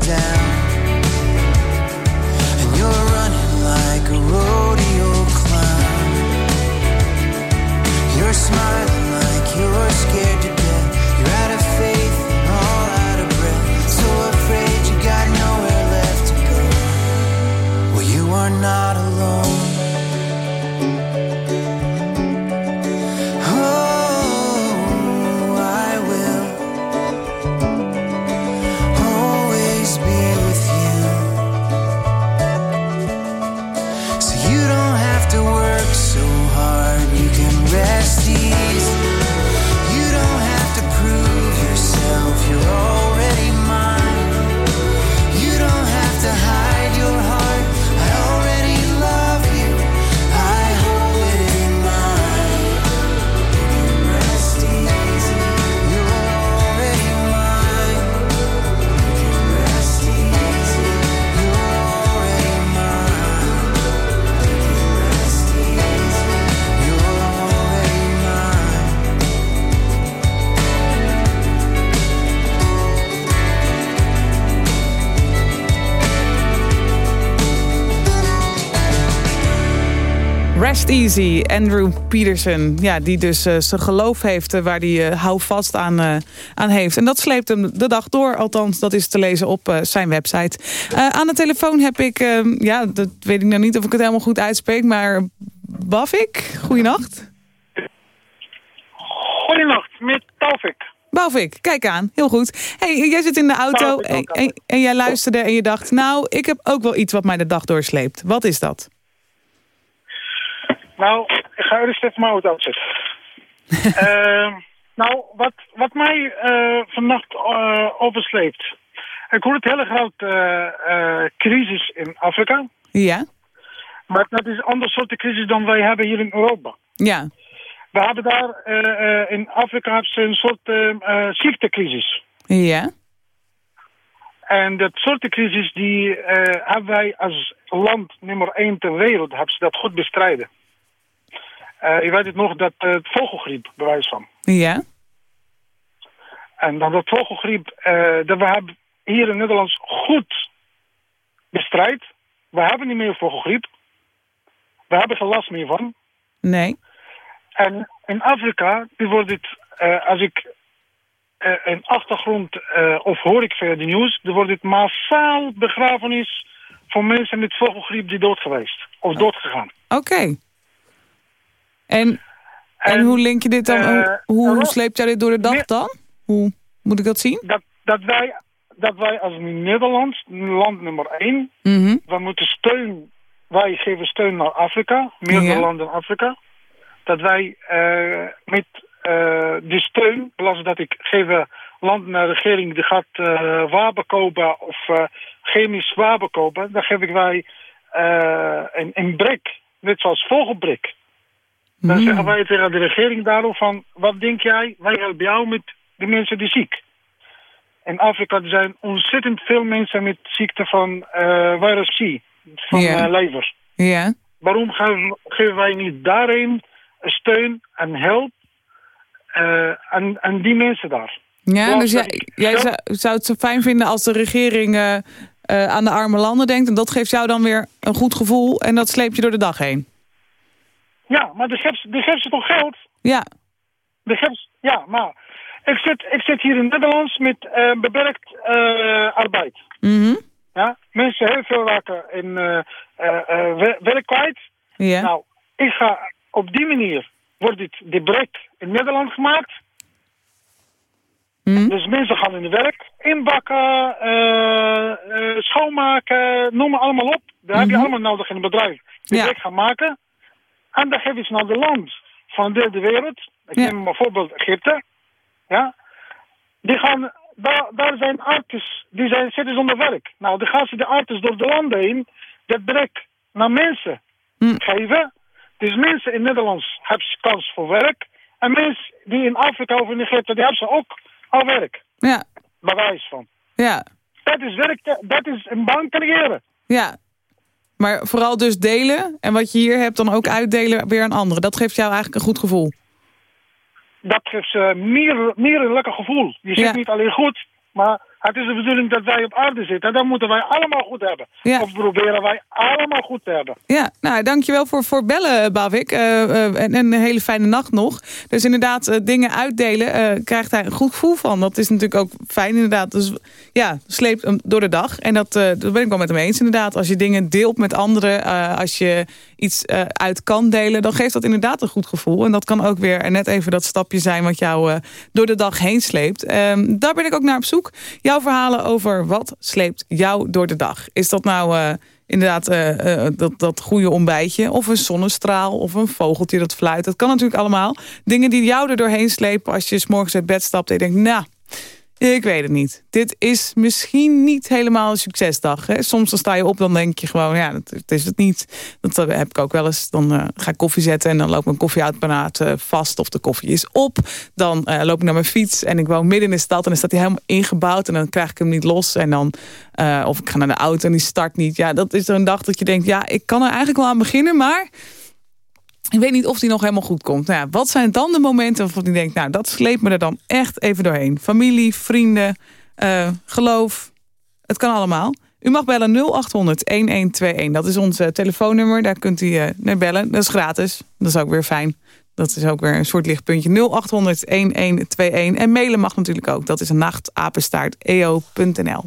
Down. Easy, Andrew Peterson. Ja, die dus eh, zijn geloof heeft eh, waar hij uh, houvast aan, eh, aan heeft. En dat sleept hem de dag door. Althans, dat is te lezen op eh, zijn website. Eh, aan de telefoon heb ik, eh, ja, dat weet ik nou niet of ik het helemaal goed uitspreek. Maar Bafik, goeienacht. Goedenacht, met Taufik. Bafik, kijk aan. Heel goed. Hey, jij zit in de auto en, en, en jij luisterde en je dacht... nou, ik heb ook wel iets wat mij de dag doorsleept. Wat is dat? Nou, ik ga eerst even mijn auto uitzetten. [laughs] Eh, nou, wat, wat mij eh, vannacht eh, oversleept. Ik hoor het hele grote eh, crisis in Afrika. Ja? Maar dat is een ander soort crisis dan wij hebben hier in Europa. Ja. We hebben daar in Afrika een soort eh, eh, ziektecrisis. Ja? En dat soort crisis die hebben wij als land nummer één ter wereld hebben ze dat goed bestrijden. Eh, je weet het nog, dat eh, het vogelgriep, bewijs van. Ja? En dan dat vogelgriep, eh, dat we hebben hier in Nederland goed bestrijd. We hebben niet meer vogelgriep. We hebben geen last meer van. Nee. En in Afrika, die wordt het, eh, als ik eh, een achtergrond eh, of hoor ik via de nieuws, er wordt het massaal begrafenis van mensen met vogelgriep die dood geweest. Of doodgegaan. Oké. En, en, hoe link je dit dan? hoe, hoe, hoe sleept jij dit door de dag dan? Hoe moet ik dat zien? Dat, dat, wij, dat wij als Nederland, land nummer één, Mhm. we moeten steun, wij geven steun naar Afrika, meerdere Ja. landen in Afrika, dat wij eh, met eh die steun, plus dat ik geef land naar de regering die gaat eh wapen kopen of eh, chemisch wapen kopen, dan geef ik wij eh, een, een brik, net zoals vogelbrik. Dan Mm. zeggen wij tegen de regering daarom van, wat denk jij, wij helpen jou met de mensen die ziek. In Afrika zijn ontzettend veel mensen met ziekte van eh virus C, van Ja. eh, lever. Ja? Waarom geven, geven wij niet daarin steun en hulp eh, aan, aan die mensen daar? Ja, Want dus jij, ik jij zelf- zou, zou het zo fijn vinden als de regering aan de arme landen denkt. En dat geeft jou dan weer een goed gevoel. En dat sleep je door de dag heen. Ja, maar die geeft, die geeft ze toch geld? Ja. Die geeft, ja, maar ik zit, ik zit hier in Nederland met eh, beperkt eh, arbeid. Mhm. Ja? Mensen heel veel raken in wer- werk kwijt. Ja. Nou, ik ga op die manier wordt dit de break in Nederland gemaakt. Mhm. Dus mensen gaan in de werk, inbakken, schoonmaken, noem maar allemaal op. Dat heb je Mhm. allemaal nodig in een bedrijf. Die Ja. werk gaan maken. En dan je ze naar de land van de derde wereld. Ik Ja. neem bijvoorbeeld Egypte. Ja. Die gaan, daar, daar zijn artis, die zijn, zitten zonder werk. Nou, dan gaan ze de artis door de landen heen, dat brek naar mensen Hm. geven. Dus mensen in Nederland hebben kans voor werk. En mensen die in Afrika of in Egypte, die hebben ze ook al werk. Ja. Bewijs van. Ja. Dat is werk, dat is een baan creëren. Ja. Maar vooral dus delen. En wat je hier hebt dan ook uitdelen weer aan anderen. Dat geeft jou eigenlijk een goed gevoel. Dat geeft ze meer, meer een lekker gevoel. Je zit Ja. niet alleen goed, maar Het is de bedoeling dat wij op aarde zitten. En dat moeten wij allemaal goed hebben. Of proberen wij allemaal goed te hebben. Ja, nou, dankjewel voor, voor bellen, Bavik. Uh, uh, en, en, een hele fijne nacht nog. Dus inderdaad, uh, dingen uitdelen, krijgt hij een goed gevoel van. Dat is natuurlijk ook fijn, inderdaad. Dus ja, sleept hem door de dag. En dat, dat ben ik wel met hem eens, inderdaad. Als je dingen deelt met anderen, als je iets uit kan delen... dan geeft dat inderdaad een goed gevoel. En dat kan ook weer net even dat stapje zijn... wat jou door de dag heen sleept. Ehm, daar ben ik ook naar op zoek. Jouw verhalen over wat sleept jou door de dag. Is dat nou uh, inderdaad uh, uh, dat, dat goede ontbijtje... of een zonnestraal of een vogeltje dat fluit. Dat kan natuurlijk allemaal. Dingen die jou er doorheen slepen als je s morgens uit bed stapt... en je denkt, nou, ik weet het niet. Dit is misschien niet helemaal een succesdag. Hè? Soms dan sta je op, dan denk je gewoon, ja, dat, is het niet. Dat heb ik ook wel eens. Dan uh, ga ik koffie zetten en dan loopt mijn koffieautomaat uh, vast of de koffie is op. Dan loop ik naar mijn fiets en ik woon midden in de stad en dan staat hij helemaal ingebouwd en dan krijg ik hem niet los. En dan, of ik ga naar de auto en die start niet. Ja, dat is een dag dat je denkt, ja, ik kan er eigenlijk wel aan beginnen, maar ik weet niet of die nog helemaal goed komt. Nou ja, wat zijn dan de momenten waarvan je denkt... nou, dat sleept me er dan echt even doorheen. Familie, vrienden, uh, geloof. Het kan allemaal. U mag bellen 0800-1121. Dat is ons telefoonnummer. Daar kunt u uh, naar bellen. Dat is gratis. Dat is ook weer fijn. Dat is ook weer een soort lichtpuntje. 0800-1121. En mailen mag natuurlijk ook. Dat is nachtapenstaart.eo.nl.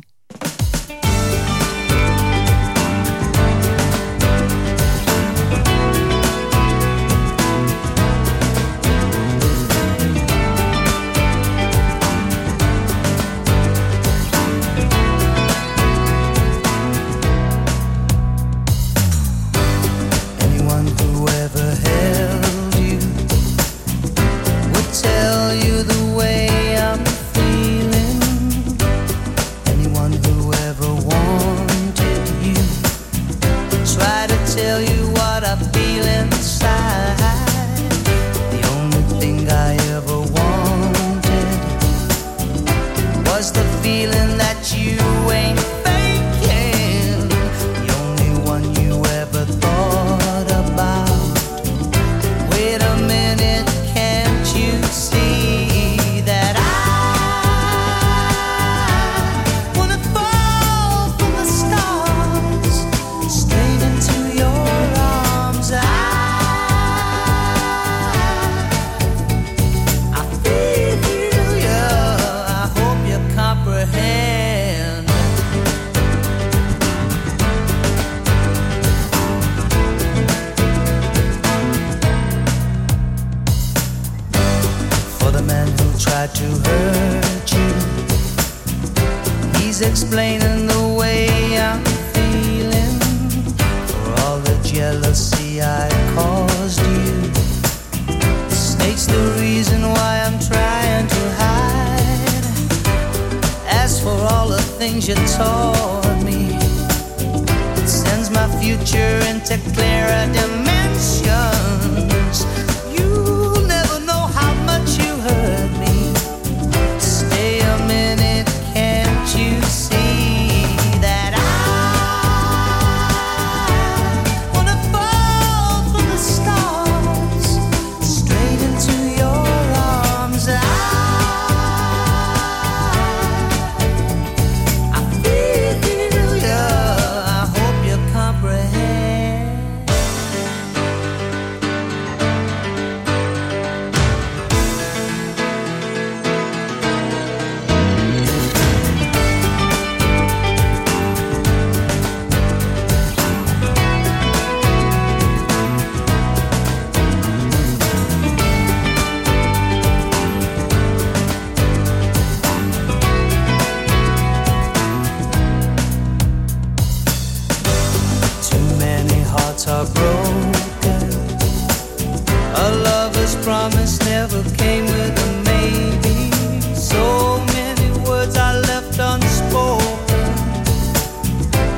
promise never came with a maybe. So many words I left unspoken.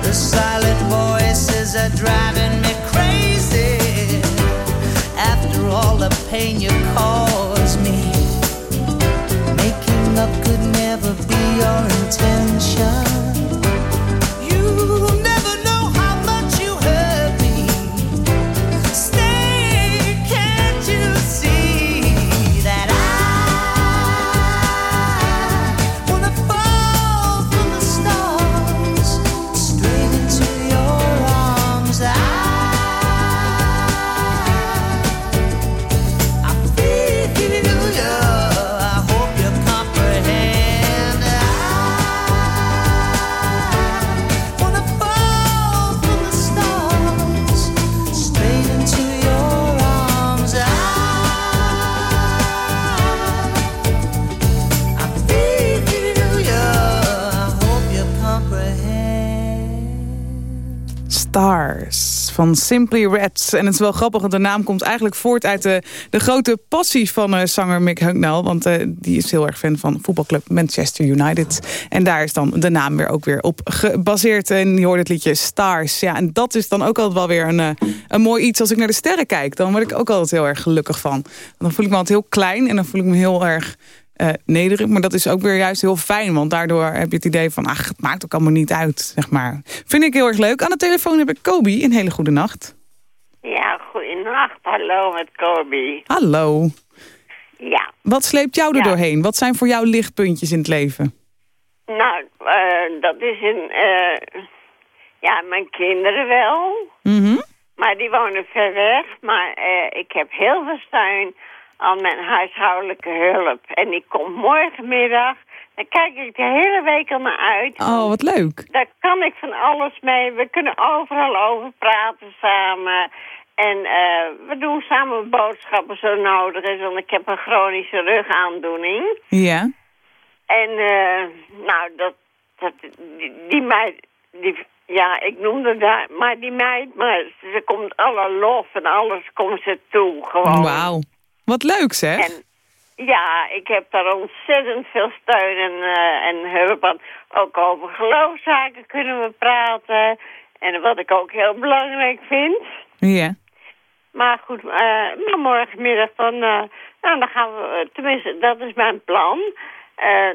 The silent voices are driving me crazy. After all the pain you caused me, making up could never be your intention. Van Simply Red. En het is wel grappig, want de naam komt eigenlijk voort uit de, de grote passie van uh, zanger Mick Hucknall. Want uh, die is heel erg fan van voetbalclub Manchester United. En daar is dan de naam weer ook weer op gebaseerd. En je hoort het liedje Stars. Ja, en dat is dan ook altijd wel weer een, een mooi iets. Als ik naar de sterren kijk, dan word ik ook altijd heel erg gelukkig van. Dan voel ik me altijd heel klein en dan voel ik me heel erg uh, nederig. Maar dat is ook weer juist heel fijn. Want daardoor heb je het idee van... ach, het maakt ook allemaal niet uit, zeg maar. Vind ik heel erg leuk. Aan de telefoon heb ik Kobi. Een hele goede nacht. Ja, goedenacht. Hallo met Kobi. Hallo. Ja. Wat sleept jou er Ja. doorheen? Wat zijn voor jou lichtpuntjes in het leven? Nou, eh, dat is een... eh, ja, mijn kinderen wel. Mhm. Maar die wonen ver weg. Maar ik heb heel veel steun aan mijn huishoudelijke hulp. En die komt morgenmiddag. Daar kijk ik de hele week al naar uit. Oh, wat leuk. Daar kan ik van alles mee. We kunnen overal over praten samen. En eh, we doen samen boodschappen zo nodig is. Want ik heb een chronische rugaandoening. Ja. En eh, nou, dat, dat, die, die meid, die, ja, ik noemde daar, maar die meid, maar ze komt alle lof en alles komt ze toe, gewoon. Wauw. Wat leuk, zeg. En ja, ik heb daar ontzettend veel steun en, eh, en hulp aan. Ook over geloofszaken kunnen we praten. En wat ik ook heel belangrijk vind. Ja. Maar goed, maar morgenmiddag dan, eh, nou, dan gaan we, tenminste, dat is mijn plan.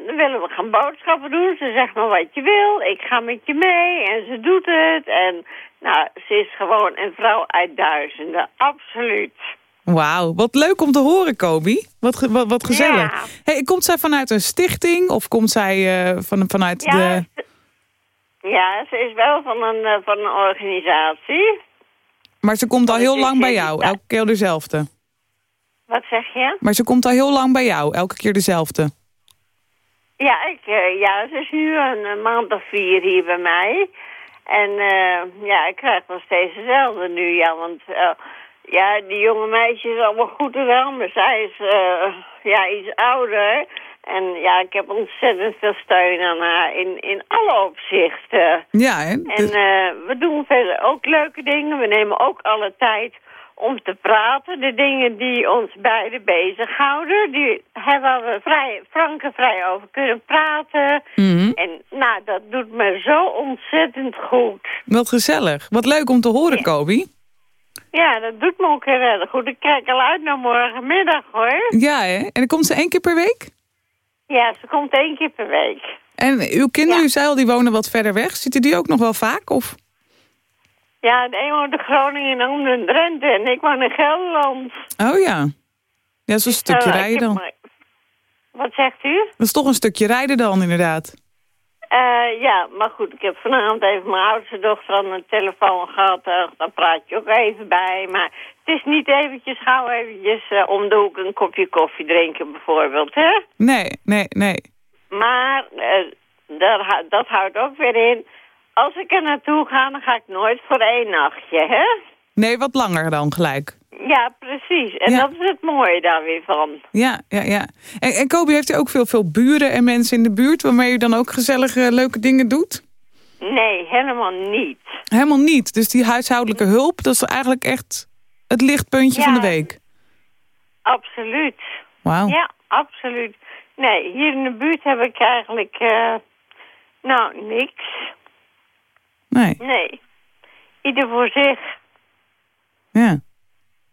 Dan willen we gaan boodschappen doen. Ze zegt maar wat je wil, ik ga met je mee en ze doet het. En nou, ze is gewoon een vrouw uit duizenden, absoluut. Wauw, wat leuk om te horen, Kobi. Wat, wat, wat gezellig. Ja. Hey, komt zij vanuit een stichting of komt zij eh, van, vanuit Ja, de... Ja, ze is wel van een, eh, van een organisatie. Maar ze komt al heel lang bij jou, elke keer dezelfde. Wat zeg je? Maar ze komt al heel lang bij jou, elke keer dezelfde. Ja, ik, eh, ja, ze is nu een, maand of vier hier bij mij. En ja, ik krijg nog steeds dezelfde nu, ja. Want eh, ja, die jonge meisje is allemaal goed en wel, maar zij is eh, ja, iets ouder. En ja, ik heb ontzettend veel steun aan haar in, in alle opzichten. Ja, hè? En eh, we doen verder ook leuke dingen. We nemen ook alle tijd om te praten. De dingen die ons beiden bezighouden, die hebben we vrij, frank en vrij over kunnen praten. Mhm. En nou, dat doet me zo ontzettend goed. Wat gezellig. Wat leuk om te horen, Kobi. Ja, dat doet me ook heel erg goed. Ik kijk al uit naar morgenmiddag, hoor. Ja, hè? En dan komt ze één keer per week? Ja, ze komt één keer per week. En uw kinderen, u zei al, die wonen wat verder weg. Zitten die ook nog wel vaak? Of? Ja, de een woont in Groningen en de ander in Drenthe. En ik woon in Gelderland. Oh ja. Ja, dat is een stukje rijden dan. maar- Wat zegt u? Dat is toch een stukje rijden dan, inderdaad. Eh, ja, maar goed, ik heb vanavond even mijn oudste dochter aan de telefoon gehad. Eh, dan praat je ook even bij. Maar het is niet eventjes gauw eventjes eh, om de hoek een kopje koffie drinken bijvoorbeeld, hè? Nee, nee, nee. Maar daar, dat houdt ook weer in. Als ik er naartoe ga, dan ga ik nooit voor één nachtje, hè? Nee, wat langer dan gelijk. Ja, precies. En Ja. dat is het mooie daar weer van. Ja, ja, ja. En, en Kobi, heeft u ook veel, veel buren en mensen in de buurt... waarmee u dan ook gezellige, leuke dingen doet? Nee, helemaal niet. Helemaal niet. Dus die huishoudelijke hulp, dat is eigenlijk echt het lichtpuntje Ja. van de week. Absoluut. Wauw. Ja, absoluut. Nee, hier in de buurt heb ik eigenlijk... eh, nou, niks. Nee, Nee. Ieder voor zich. ja.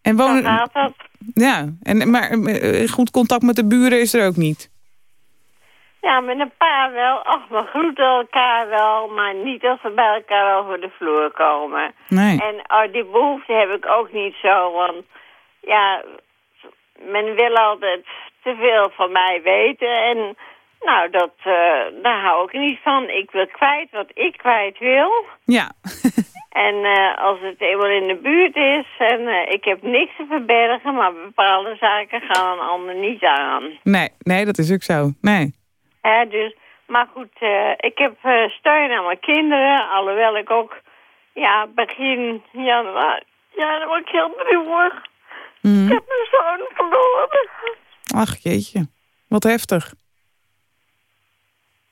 En wonen... gaat dat. Ja, en, maar eh, goed contact met de buren is er ook niet. Ja, met een paar wel. Ach, we groeten elkaar wel. Maar niet als we bij elkaar over de vloer komen. Nee. En oh, die behoefte heb ik ook niet zo. Want ja, men wil altijd te veel van mij weten. En nou, dat, eh, daar hou ik niet van. Ik wil kwijt wat ik kwijt wil. Ja. [laughs] En eh, als het eenmaal in de buurt is en eh, ik heb niks te verbergen, maar bepaalde zaken gaan een ander niet aan. Nee, nee, dat is ook zo. Nee. Hè, dus, maar goed, eh, ik heb steun aan mijn kinderen, alhoewel ik ook, ja, begin januari, ja, dan word ik heel droevig. Mhm. Ik heb mijn zoon verloren. Ach, jeetje. Wat heftig.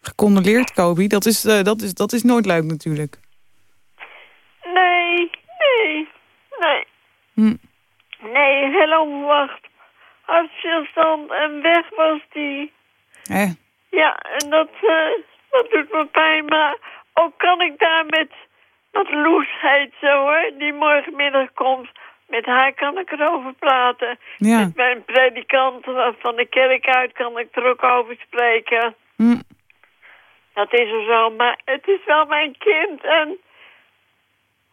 Gecondoleerd, Kobi. Dat is, dat, is, dat is nooit leuk natuurlijk. Nee, Hm. Nee, heel onverwacht. Hartstilstand en weg was die. Eh. Ja, en dat, eh, dat doet me pijn. Maar ook kan ik daar met, wat Loes heet zo hoor, die morgenmiddag komt. Met haar kan ik erover praten. Ja. Met mijn predikant van de kerk uit kan ik er ook over spreken. Hm. Dat is er zo, maar het is wel mijn kind. En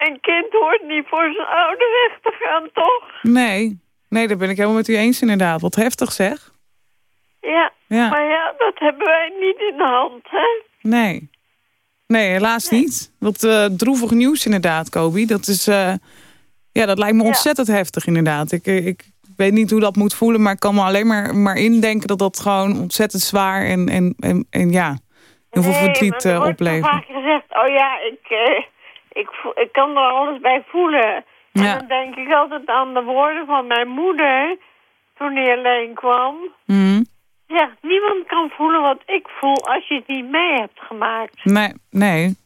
een kind hoort niet voor zijn ouder weg te gaan, toch? Nee. Nee, daar ben ik helemaal met u eens inderdaad. Wat heftig zeg. Ja, Ja. maar ja, dat hebben wij niet in de hand, hè? Nee. Nee, helaas niet. Wat eh, droevig nieuws inderdaad, Kobi. Dat is... eh, ja, dat lijkt me Ja. ontzettend heftig inderdaad. Ik, eh, ik weet niet hoe dat moet voelen, maar ik kan me alleen maar, maar indenken dat dat gewoon ontzettend zwaar en, en, en, en ja, heel veel verdriet wordt zo oplevert. vaak gezegd, oh ja, ik, ik, ik kan er alles bij voelen. En dan denk ik altijd aan de woorden van mijn moeder toen hij alleen kwam. Mhm. Ja, niemand kan voelen wat ik voel als je het niet mee hebt gemaakt. Nee, nee.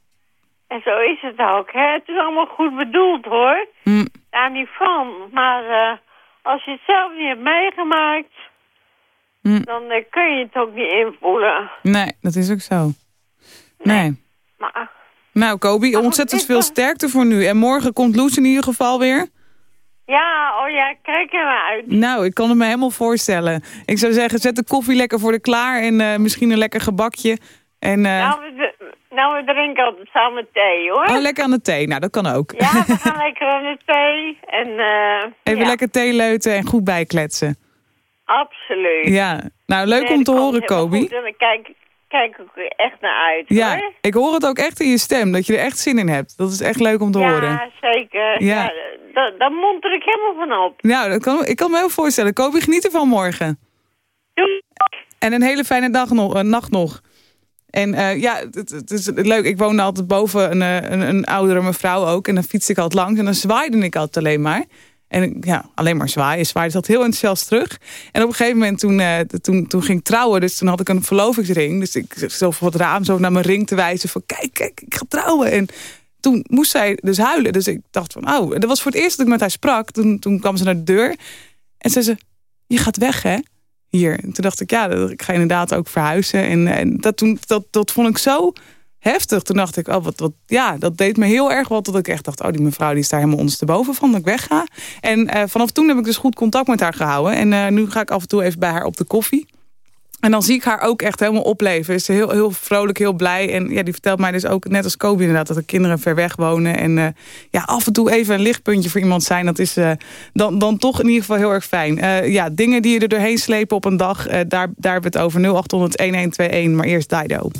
En zo is het ook, hè. Het is allemaal goed bedoeld, hoor. Hm. Daar niet van. Maar eh, als je het zelf niet hebt meegemaakt... Hm. dan eh, kun je het ook niet invoelen. Nee, dat is ook zo. Nee. Maar Nou, Kobi, ontzettend veel sterkte voor nu. En morgen komt Loes in ieder geval weer. ja, oh ja, kijk er maar uit. Nou, ik kan het me helemaal voorstellen. Ik zou zeggen, zet de koffie lekker voor de klaar en eh, misschien een lekker gebakje. En, eh, Nou, we, nou, we drinken altijd samen thee, hoor. oh, lekker aan de thee. Nou, dat kan ook. Ja, we [laughs] gaan lekker aan de thee. En, eh, Even ja, lekker thee leuten en goed bijkletsen. Absoluut. Ja, nou, leuk Nee, om te horen, Kobi. goed. En ik kijk, kijk ook echt naar uit, Ja, hoor. ik hoor het ook echt in je stem, dat je er echt zin in hebt. Dat is echt leuk om te ja, horen. zeker. Ja. Ja. daar, monter ik helemaal van op. Nou, dat kan, ik kan me heel voorstellen. Kobi, geniet ervan morgen. Doei. En een hele fijne dag nog, een nacht nog. En eh, ja, het, het is leuk. Ik woonde altijd boven een, eh, een, een oudere mevrouw ook. En dan fietste ik altijd langs. En dan zwaaide ik altijd alleen maar. En ja, alleen maar zwaaien. Zwaaide dat heel enthousiast terug. En op een gegeven moment toen, eh, toen, toen ging ik trouwen. Dus toen had ik een verlovingsring. Dus ik zat zo voor het raam zo naar mijn ring te wijzen. Van kijk, kijk, ik ga trouwen. En toen moest zij dus huilen. Dus ik dacht van, oh. Dat was voor het eerst dat ik met haar sprak. Toen, toen kwam ze naar de deur. En zei ze, je gaat weg hè? Hier. En toen dacht ik, ja, ik ga inderdaad ook verhuizen. En, en dat, toen, dat, dat vond ik zo heftig. Toen dacht ik, oh, wat, wat, ja, dat deed me heel erg wat. Dat ik echt dacht, oh, die mevrouw die is daar helemaal ondersteboven van dat ik wegga. En eh, vanaf toen heb ik dus goed contact met haar gehouden. En eh, nu ga ik af en toe even bij haar op de koffie. En dan zie ik haar ook echt helemaal opleven. Is heel, heel vrolijk, heel blij. En ja, die vertelt mij dus ook, net als Kobe inderdaad... dat de kinderen ver weg wonen. En eh, ja, af en toe even een lichtpuntje voor iemand zijn... dat is dan, dan toch in ieder geval heel erg fijn. Ja, dingen die je er doorheen slepen op een dag... daar, daar hebben we het over 0800-1121. Maar eerst Dido.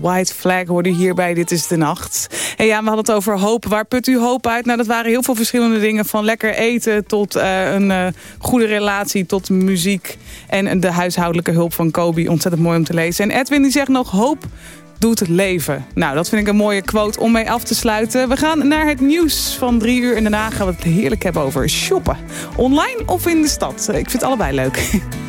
White Flag hoorde hierbij Dit is de Nacht. En ja, we hadden het over hoop. Waar put u hoop uit? Nou, dat waren heel veel verschillende dingen. Van lekker eten tot uh, een uh, goede relatie, tot muziek. En de huishoudelijke hulp van Kobe. Ontzettend mooi om te lezen. En Edwin die zegt nog hoop doet leven. Nou, dat vind ik een mooie quote om mee af te sluiten. We gaan naar het nieuws van drie uur en daarna gaan we het heerlijk hebben over shoppen. Online of in de stad? Ik vind het allebei leuk. [laughs]